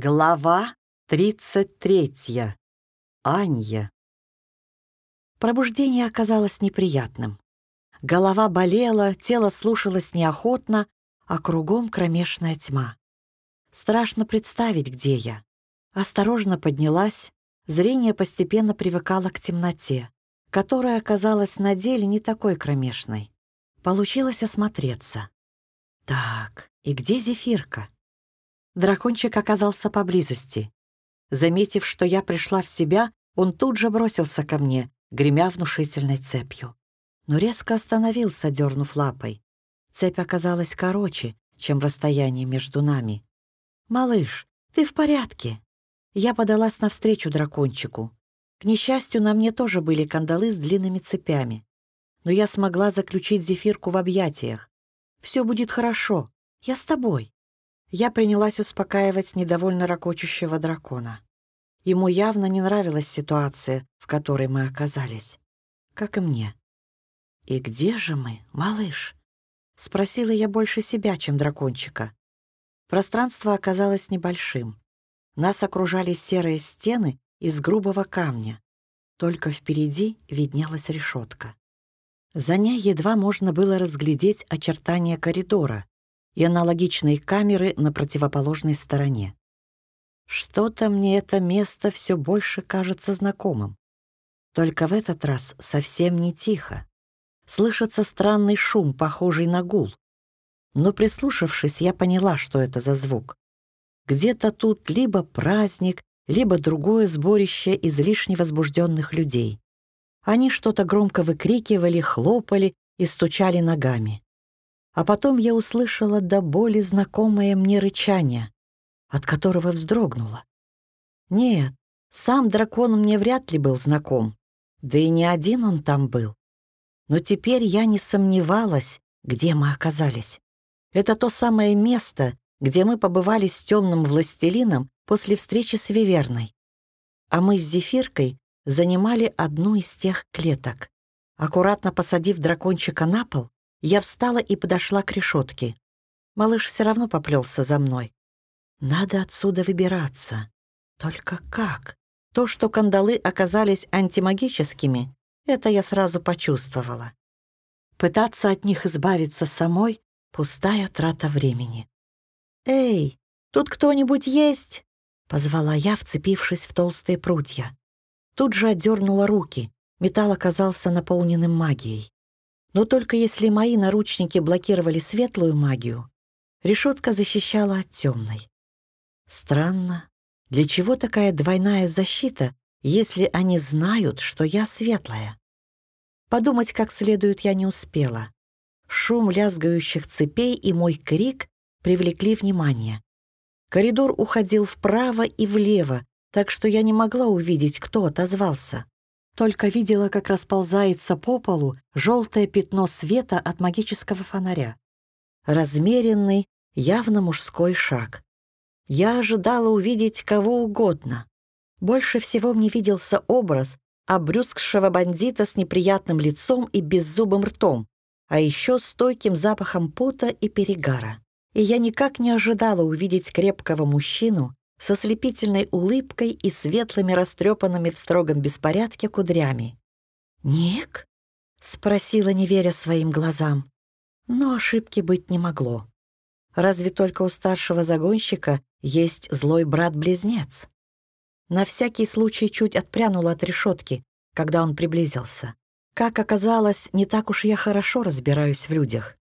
Глава 33. Анья. Пробуждение оказалось неприятным. Голова болела, тело слушалось неохотно, а кругом кромешная тьма. Страшно представить, где я. Осторожно поднялась, зрение постепенно привыкало к темноте, которая оказалась на деле не такой кромешной. Получилось осмотреться. Так, и где зефирка? Дракончик оказался поблизости. Заметив, что я пришла в себя, он тут же бросился ко мне, гремя внушительной цепью. Но резко остановился, дернув лапой. Цепь оказалась короче, чем расстояние между нами. «Малыш, ты в порядке?» Я подалась навстречу дракончику. К несчастью, на мне тоже были кандалы с длинными цепями. Но я смогла заключить зефирку в объятиях. «Все будет хорошо. Я с тобой». Я принялась успокаивать недовольно ракочущего дракона. Ему явно не нравилась ситуация, в которой мы оказались. Как и мне. «И где же мы, малыш?» Спросила я больше себя, чем дракончика. Пространство оказалось небольшим. Нас окружали серые стены из грубого камня. Только впереди виднелась решетка. За ней едва можно было разглядеть очертания коридора, и аналогичные камеры на противоположной стороне. Что-то мне это место все больше кажется знакомым. Только в этот раз совсем не тихо. Слышится странный шум, похожий на гул. Но прислушавшись, я поняла, что это за звук. Где-то тут либо праздник, либо другое сборище излишне возбужденных людей. Они что-то громко выкрикивали, хлопали и стучали ногами. А потом я услышала до боли знакомое мне рычание, от которого вздрогнула. Нет, сам дракон мне вряд ли был знаком, да и не один он там был. Но теперь я не сомневалась, где мы оказались. Это то самое место, где мы побывали с темным властелином после встречи с Виверной. А мы с Зефиркой занимали одну из тех клеток. Аккуратно посадив дракончика на пол, я встала и подошла к решетке. Малыш все равно поплелся за мной. Надо отсюда выбираться. Только как? То, что кандалы оказались антимагическими, это я сразу почувствовала. Пытаться от них избавиться самой — пустая трата времени. «Эй, тут кто-нибудь есть?» — позвала я, вцепившись в толстые прутья. Тут же отдернула руки, металл оказался наполненным магией. Но только если мои наручники блокировали светлую магию, решетка защищала от темной. Странно, для чего такая двойная защита, если они знают, что я светлая? Подумать как следует я не успела. Шум лязгающих цепей и мой крик привлекли внимание. Коридор уходил вправо и влево, так что я не могла увидеть, кто отозвался только видела, как расползается по полу желтое пятно света от магического фонаря. Размеренный, явно мужской шаг. Я ожидала увидеть кого угодно. Больше всего мне виделся образ обрюзгшего бандита с неприятным лицом и беззубым ртом, а еще стойким запахом пота и перегара. И я никак не ожидала увидеть крепкого мужчину со слепительной улыбкой и светлыми растрепанными в строгом беспорядке кудрями. «Ник?» — спросила, не веря своим глазам. Но ошибки быть не могло. Разве только у старшего загонщика есть злой брат-близнец? На всякий случай чуть отпрянула от решетки, когда он приблизился. Как оказалось, не так уж я хорошо разбираюсь в людях.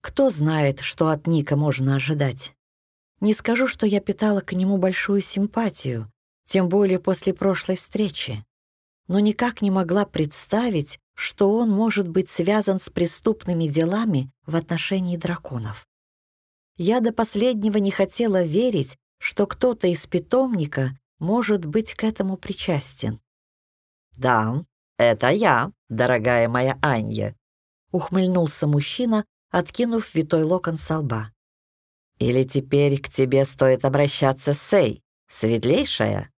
Кто знает, что от Ника можно ожидать? Не скажу, что я питала к нему большую симпатию, тем более после прошлой встречи, но никак не могла представить, что он может быть связан с преступными делами в отношении драконов. Я до последнего не хотела верить, что кто-то из питомника может быть к этому причастен. «Да, это я, дорогая моя Анья», — ухмыльнулся мужчина, откинув витой локон со лба. Или теперь к тебе стоит обращаться Сей, светлейшая?»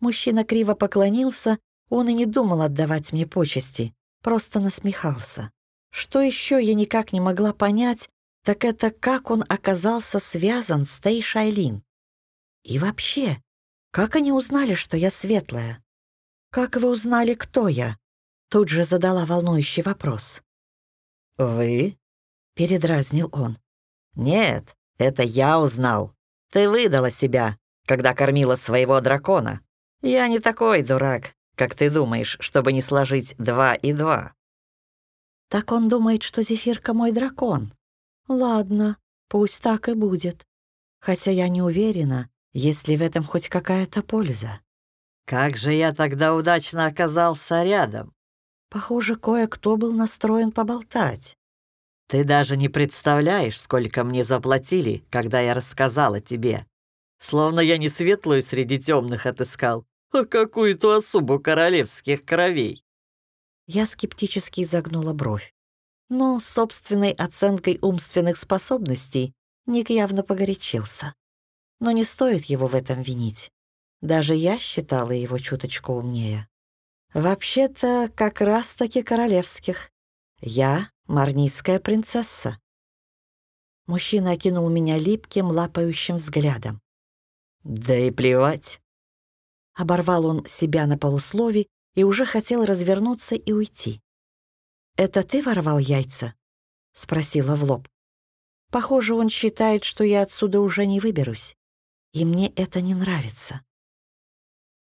Мужчина криво поклонился, он и не думал отдавать мне почести, просто насмехался. Что еще я никак не могла понять, так это как он оказался связан с Тей Шайлин. И вообще, как они узнали, что я светлая? Как вы узнали, кто я? Тут же задала волнующий вопрос. «Вы?» — передразнил он. «Нет, это я узнал. Ты выдала себя, когда кормила своего дракона. Я не такой дурак, как ты думаешь, чтобы не сложить два и два». Так он думает, что Зефирка мой дракон. Ладно, пусть так и будет. Хотя я не уверена, есть ли в этом хоть какая-то польза. Как же я тогда удачно оказался рядом. Похоже, кое-кто был настроен поболтать. Ты даже не представляешь, сколько мне заплатили, когда я рассказала тебе. Словно я не светлую среди темных отыскал, а какую-то особу королевских кровей. Я скептически изогнула бровь. Но с собственной оценкой умственных способностей Ник явно погорячился. Но не стоит его в этом винить. Даже я считала его чуточку умнее. Вообще-то, как раз-таки королевских. Я — марнийская принцесса. Мужчина окинул меня липким, лапающим взглядом. «Да и плевать». Оборвал он себя на полуслове и уже хотел развернуться и уйти. «Это ты воровал яйца?» — спросила в лоб. «Похоже, он считает, что я отсюда уже не выберусь, и мне это не нравится».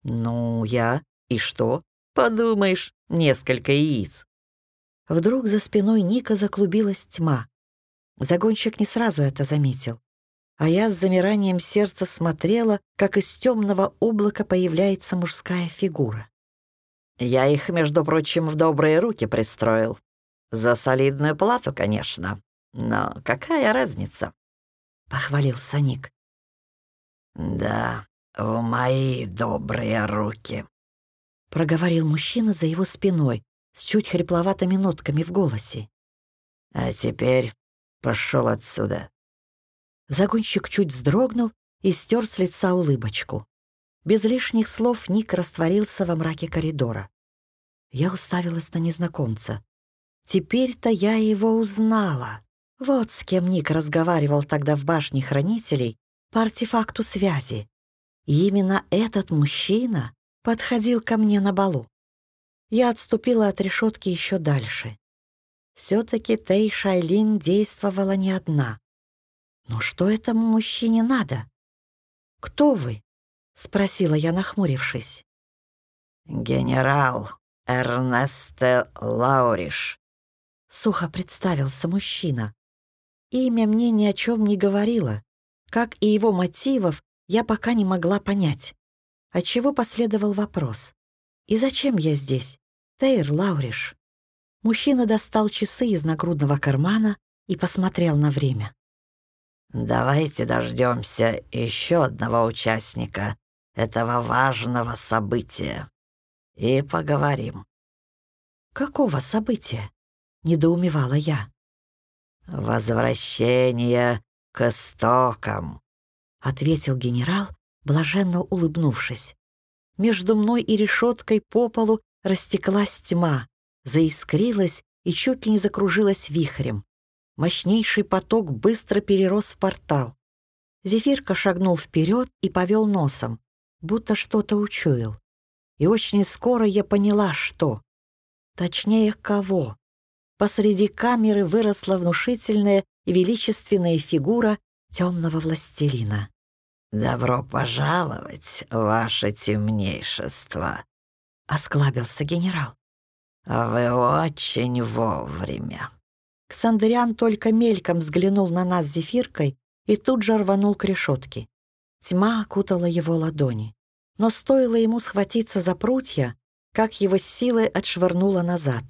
«Ну, я? И что? Подумаешь, несколько яиц». Вдруг за спиной Ника заклубилась тьма. Загонщик не сразу это заметил. А я с замиранием сердца смотрела, как из темного облака появляется мужская фигура. «Я их, между прочим, в добрые руки пристроил. За солидную плату, конечно. Но какая разница?» — похвалился Ник. «Да, в мои добрые руки», — проговорил мужчина за его спиной с чуть хрипловатыми нотками в голосе. «А теперь пошел отсюда». Загонщик чуть вздрогнул и стер с лица улыбочку. Без лишних слов Ник растворился во мраке коридора. Я уставилась на незнакомца. Теперь-то я его узнала. Вот с кем Ник разговаривал тогда в башне хранителей по артефакту связи. И именно этот мужчина подходил ко мне на балу. Я отступила от решетки еще дальше. Все-таки Тей Шайлин действовала не одна. Но что этому мужчине надо? «Кто вы?» — спросила я, нахмурившись. «Генерал Эрнесте Лауриш», — сухо представился мужчина. Имя мне ни о чем не говорило, как и его мотивов я пока не могла понять. Отчего последовал вопрос. «И зачем я здесь? Тейр Лауриш?» Мужчина достал часы из нагрудного кармана и посмотрел на время. «Давайте дождемся еще одного участника этого важного события и поговорим». «Какого события?» — недоумевала я. «Возвращение к истокам», — ответил генерал, блаженно улыбнувшись. Между мной и решеткой по полу растеклась тьма, заискрилась и чуть ли не закружилась вихрем. Мощнейший поток быстро перерос в портал. Зефирка шагнул вперед и повел носом, будто что-то учуял. И очень скоро я поняла, что. Точнее, кого. Посреди камеры выросла внушительная и величественная фигура темного властелина. «Добро пожаловать, ваше темнейшество», — осклабился генерал. «Вы очень вовремя». Ксандриан только мельком взглянул на нас зефиркой и тут же рванул к решетке. Тьма окутала его ладони. Но стоило ему схватиться за прутья, как его силой отшвырнуло назад.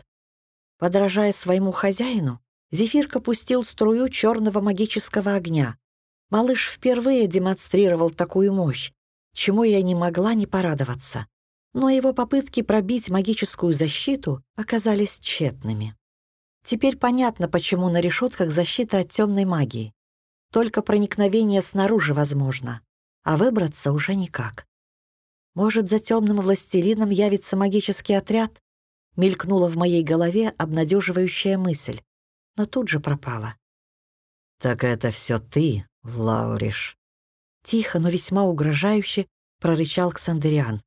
Подражая своему хозяину, Зефирка пустил струю черного магического огня, Малыш впервые демонстрировал такую мощь, чему я не могла не порадоваться. Но его попытки пробить магическую защиту оказались тщетными. Теперь понятно, почему на решетках защита от темной магии. Только проникновение снаружи возможно, а выбраться уже никак. Может, за темным властелином явится магический отряд? Мелькнула в моей голове обнадеживающая мысль, но тут же пропала. «Так это все ты, Лауриш?» Тихо, но весьма угрожающе прорычал Ксандериан.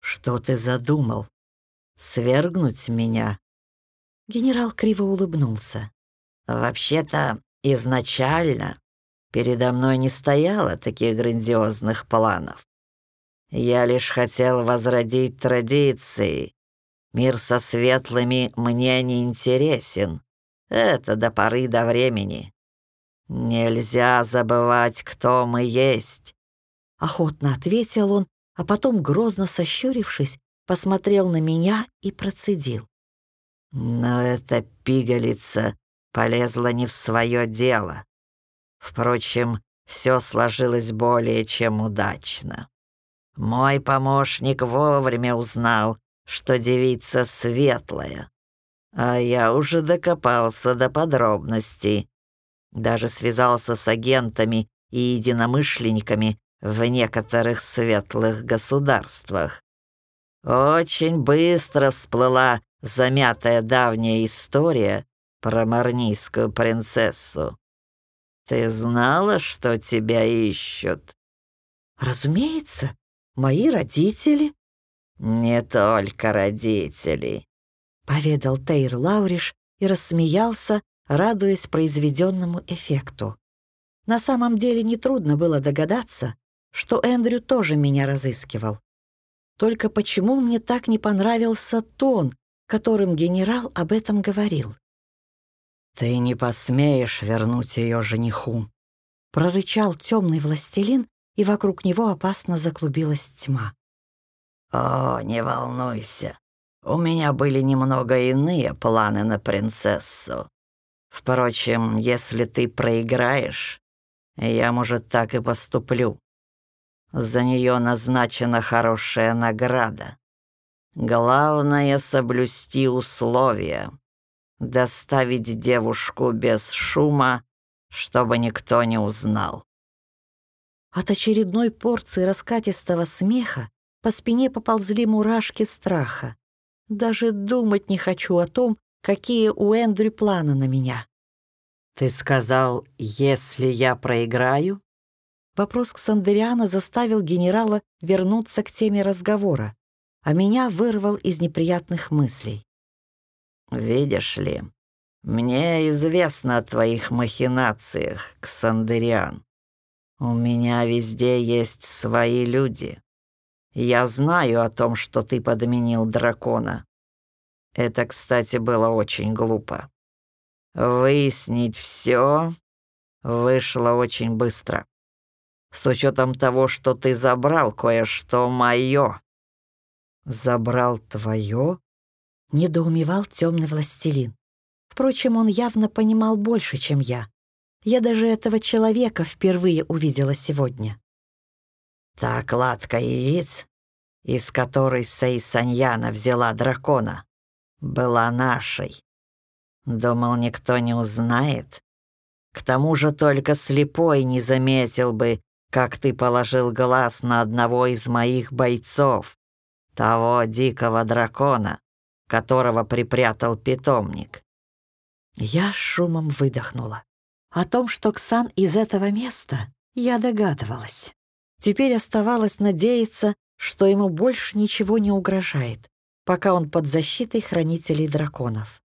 «Что ты задумал? Свергнуть меня?» Генерал криво улыбнулся. «Вообще-то, изначально передо мной не стояло таких грандиозных планов. Я лишь хотел возродить традиции. Мир со светлыми мне не интересен. Это до поры до времени. Нельзя забывать, кто мы есть. Охотно ответил он, а потом, грозно сощурившись, посмотрел на меня и процедил. Но эта пигалица полезла не в свое дело. Впрочем, все сложилось более чем удачно. Мой помощник вовремя узнал, что девица светлая, а я уже докопался до подробностей. Даже связался с агентами и единомышленниками в некоторых светлых государствах. Очень быстро всплыла замятая давняя история про марнийскую принцессу. Ты знала, что тебя ищут? Разумеется, Мои родители?» «Не только родители», — поведал Тейр Лауриш и рассмеялся, радуясь произведенному эффекту. На самом деле нетрудно было догадаться, что Эндрю тоже меня разыскивал. Только почему мне так не понравился тон, которым генерал об этом говорил? «Ты не посмеешь вернуть ее жениху», — прорычал темный властелин, и вокруг него опасно заклубилась тьма. «О, не волнуйся, у меня были немного иные планы на принцессу. Впрочем, если ты проиграешь, я, может, так и поступлю. За нее назначена хорошая награда. Главное — соблюсти условия, доставить девушку без шума, чтобы никто не узнал. От очередной порции раскатистого смеха по спине поползли мурашки страха. Даже думать не хочу о том, какие у Эндрю планы на меня. «Ты сказал, если я проиграю?» Вопрос Ксандериана заставил генерала вернуться к теме разговора, а меня вырвал из неприятных мыслей. «Видишь ли, мне известно о твоих махинациях, Ксандериан. У меня везде есть свои люди. Я знаю о том, что ты подменил дракона. Это, кстати, было очень глупо. Выяснить все вышло очень быстро. С учетом того, что ты забрал кое-что мое. Забрал твое? Недоумевал темный властелин. Впрочем, он явно понимал больше, чем я. Я даже этого человека впервые увидела сегодня. Та кладка яиц, из которой Сейсаньяна взяла дракона, была нашей. Думал, никто не узнает. К тому же только слепой не заметил бы, как ты положил глаз на одного из моих бойцов, того дикого дракона, которого припрятал питомник. Я шумом выдохнула. О том, что Ксан из этого места, я догадывалась. Теперь оставалось надеяться, что ему больше ничего не угрожает, пока он под защитой хранителей драконов.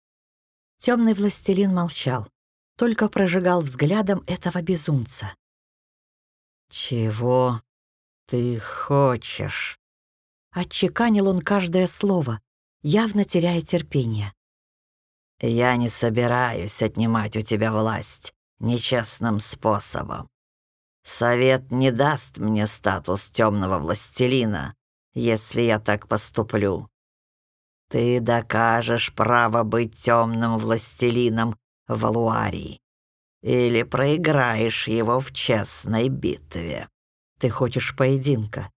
Темный властелин молчал, только прожигал взглядом этого безумца. «Чего ты хочешь?» Отчеканил он каждое слово, явно теряя терпение. «Я не собираюсь отнимать у тебя власть нечестным способом. Совет не даст мне статус темного властелина, если я так поступлю. Ты докажешь право быть темным властелином в Алуарии или проиграешь его в честной битве. Ты хочешь поединка?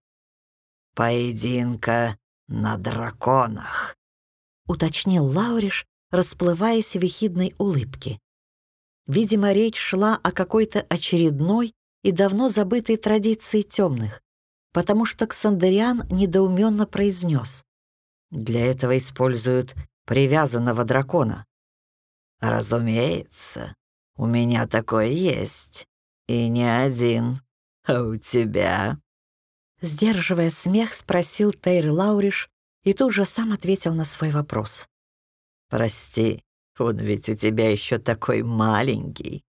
Поединка на драконах, уточнил Лауриш, расплываясь в ехидной улыбке. Видимо, речь шла о какой-то очередной и давно забытой традиции темных, потому что Ксандериан недоуменно произнес. «Для этого используют привязанного дракона». «Разумеется, у меня такой есть, и не один. А у тебя?» Сдерживая смех, спросил Тейр Лауриш и тут же сам ответил на свой вопрос. «Прости, он ведь у тебя еще такой маленький.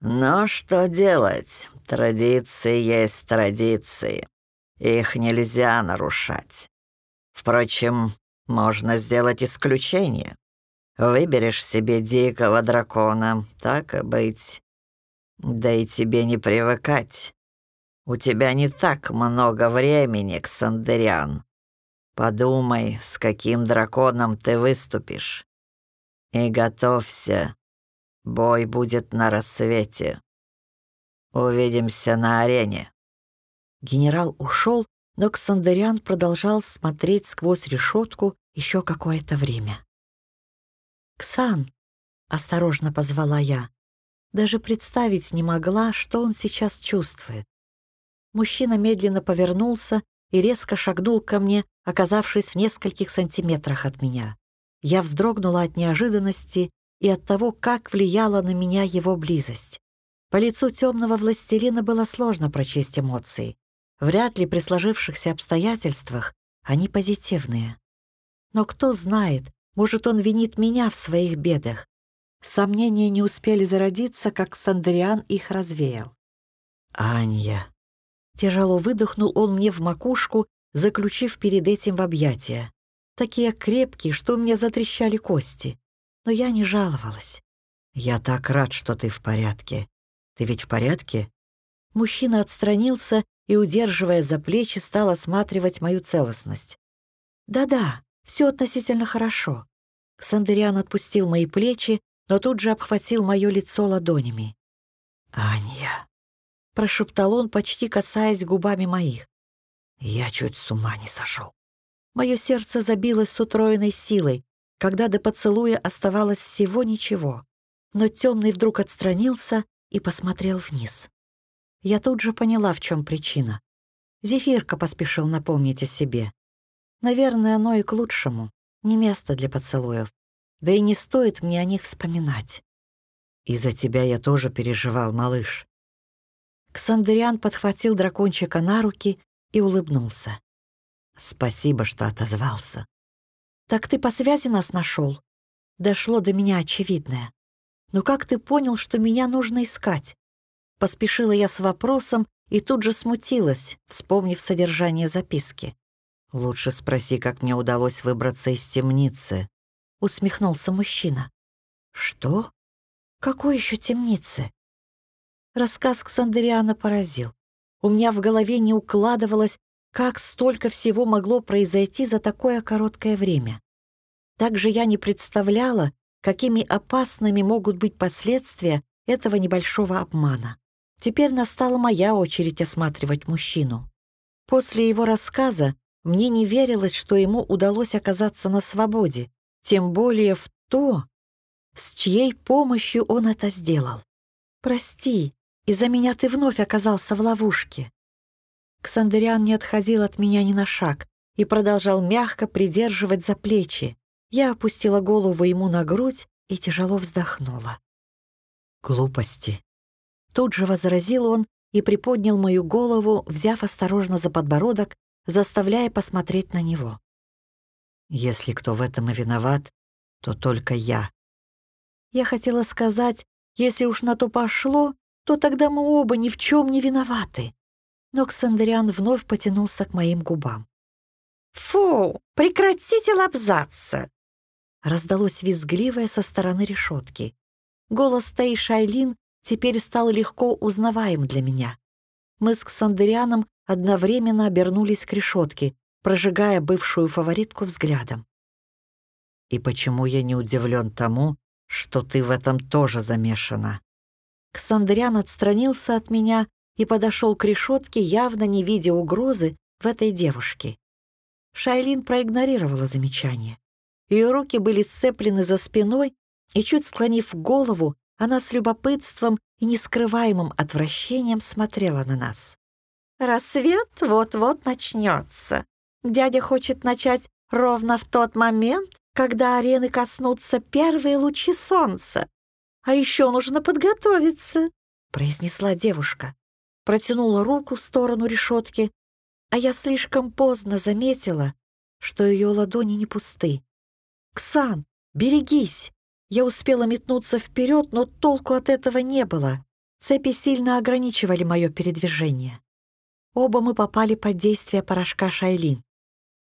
Но что делать? Традиции есть традиции. Их нельзя нарушать. Впрочем, можно сделать исключение. Выберешь себе дикого дракона, так и быть. Да и тебе не привыкать. У тебя не так много времени, Ксандериан. Подумай, с каким драконом ты выступишь. И готовься. Бой будет на рассвете. Увидимся на арене. Генерал ушел, но Ксандериан продолжал смотреть сквозь решетку еще какое-то время. «Ксан!» — осторожно позвала я. Даже представить не могла, что он сейчас чувствует. Мужчина медленно повернулся и резко шагнул ко мне, оказавшись в нескольких сантиметрах от меня. Я вздрогнула от неожиданности и от того, как влияла на меня его близость. По лицу темного властелина было сложно прочесть эмоции. Вряд ли при сложившихся обстоятельствах они позитивные. Но кто знает, может, он винит меня в своих бедах. Сомнения не успели зародиться, как Сандриан их развеял. «Анья!» Тяжело выдохнул он мне в макушку, заключив перед этим в объятия. Такие крепкие, что у меня затрещали кости. Но я не жаловалась. «Я так рад, что ты в порядке. Ты ведь в порядке?» Мужчина отстранился и, удерживая за плечи, стал осматривать мою целостность. «Да-да, все относительно хорошо». Сандериан отпустил мои плечи, но тут же обхватил мое лицо ладонями. «Анья», — прошептал он, почти касаясь губами моих. «Я чуть с ума не сошел». Мое сердце забилось с утроенной силой, когда до поцелуя оставалось всего ничего. Но темный вдруг отстранился и посмотрел вниз. Я тут же поняла, в чем причина. Зефирка поспешил напомнить о себе. Наверное, оно и к лучшему. Не место для поцелуев. Да и не стоит мне о них вспоминать. «Из-за тебя я тоже переживал, малыш». Ксандериан подхватил дракончика на руки и улыбнулся. «Спасибо, что отозвался». «Так ты по связи нас нашел? Дошло до меня очевидное. Но как ты понял, что меня нужно искать?» Поспешила я с вопросом и тут же смутилась, вспомнив содержание записки. «Лучше спроси, как мне удалось выбраться из темницы», — усмехнулся мужчина. «Что? Какой еще темницы?» Рассказ Ксандериана поразил. У меня в голове не укладывалось, как столько всего могло произойти за такое короткое время. Также я не представляла, какими опасными могут быть последствия этого небольшого обмана. Теперь настала моя очередь осматривать мужчину. После его рассказа мне не верилось, что ему удалось оказаться на свободе, тем более в то, с чьей помощью он это сделал. «Прости, из-за меня ты вновь оказался в ловушке». Ксандериан не отходил от меня ни на шаг и продолжал мягко придерживать за плечи. Я опустила голову ему на грудь и тяжело вздохнула. «Глупости». Тут же возразил он и приподнял мою голову, взяв осторожно за подбородок, заставляя посмотреть на него. Если кто в этом и виноват, то только я. Я хотела сказать, если уж на то пошло, то тогда мы оба ни в чем не виноваты. Но Ксандриан вновь потянулся к моим губам. «Фу, прекратите лобзаться!» Раздалось визгливое со стороны решетки. Голос Тей Шайлин теперь стал легко узнаваем для меня. Мы с Ксандрианом одновременно обернулись к решетке, прожигая бывшую фаворитку взглядом. «И почему я не удивлен тому, что ты в этом тоже замешана?» Ксандриан отстранился от меня и подошел к решетке, явно не видя угрозы в этой девушке. Шайлин проигнорировала замечание. Ее руки были сцеплены за спиной, и, чуть склонив голову, она с любопытством и нескрываемым отвращением смотрела на нас. «Рассвет вот-вот начнется. Дядя хочет начать ровно в тот момент, когда арены коснутся первые лучи солнца. А еще нужно подготовиться», — произнесла девушка. протянула руку в сторону решетки, а я слишком поздно заметила, что ее ладони не пусты. «Ксан, берегись!» Я успела метнуться вперед, но толку от этого не было. Цепи сильно ограничивали мое передвижение. Оба мы попали под действие порошка Шайлин.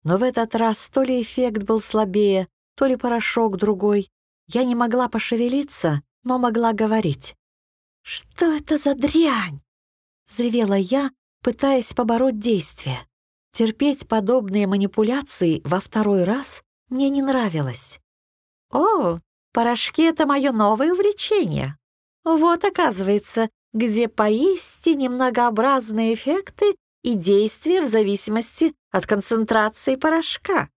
Но в этот раз то ли эффект был слабее, то ли порошок другой. Я не могла пошевелиться, но могла говорить. «Что это за дрянь?» — взревела я, пытаясь побороть действие. Терпеть подобные манипуляции во второй раз мне не нравилось. «О, порошки — это мое новое увлечение. Вот, оказывается, где поистине многообразные эффекты и действия в зависимости от концентрации порошка».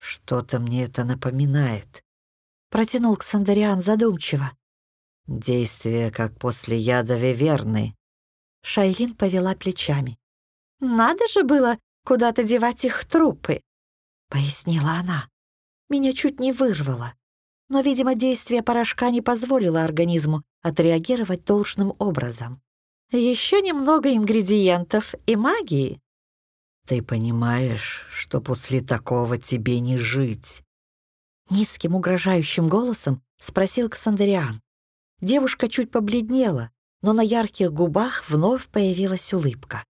«Что-то мне это напоминает», — протянул Ксандариан задумчиво. «Действие, как после яда Виверны». Шайлин повела плечами. «Надо же было куда-то девать их трупы», — пояснила она. Меня чуть не вырвало. Но, видимо, действие порошка не позволило организму отреагировать должным образом. Еще немного ингредиентов и магии. «Ты понимаешь, что после такого тебе не жить?» Низким угрожающим голосом спросил Ксандериан. Девушка чуть побледнела, но на ярких губах вновь появилась улыбка.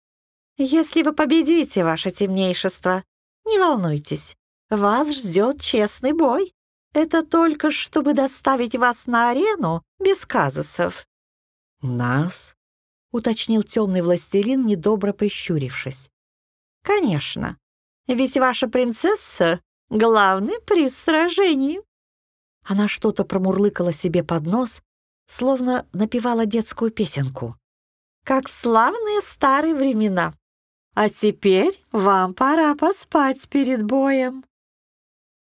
«Если вы победите, ваше темнейшество, не волнуйтесь, вас ждет честный бой. Это только чтобы доставить вас на арену без казусов». «Нас?» — уточнил темный властелин, недобро прищурившись. «Конечно, ведь ваша принцесса — главный приз сражений». Она что-то промурлыкала себе под нос, словно напевала детскую песенку. «Как в славные старые времена. А теперь вам пора поспать перед боем».